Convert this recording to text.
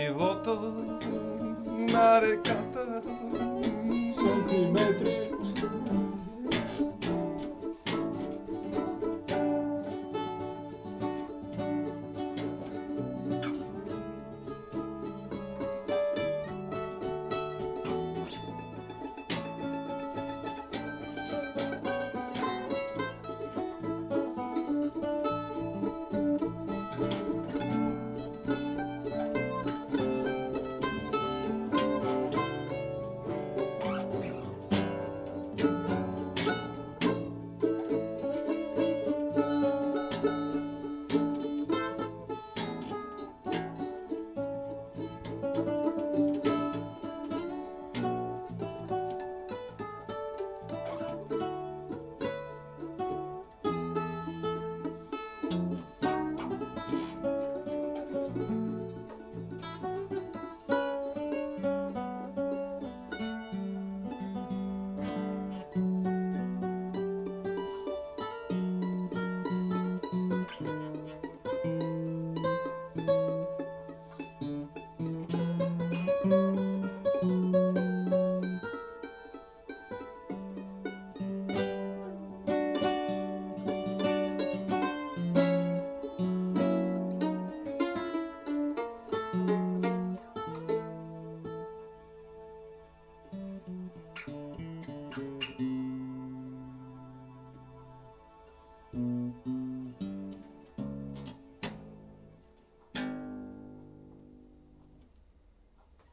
ogni voto marecata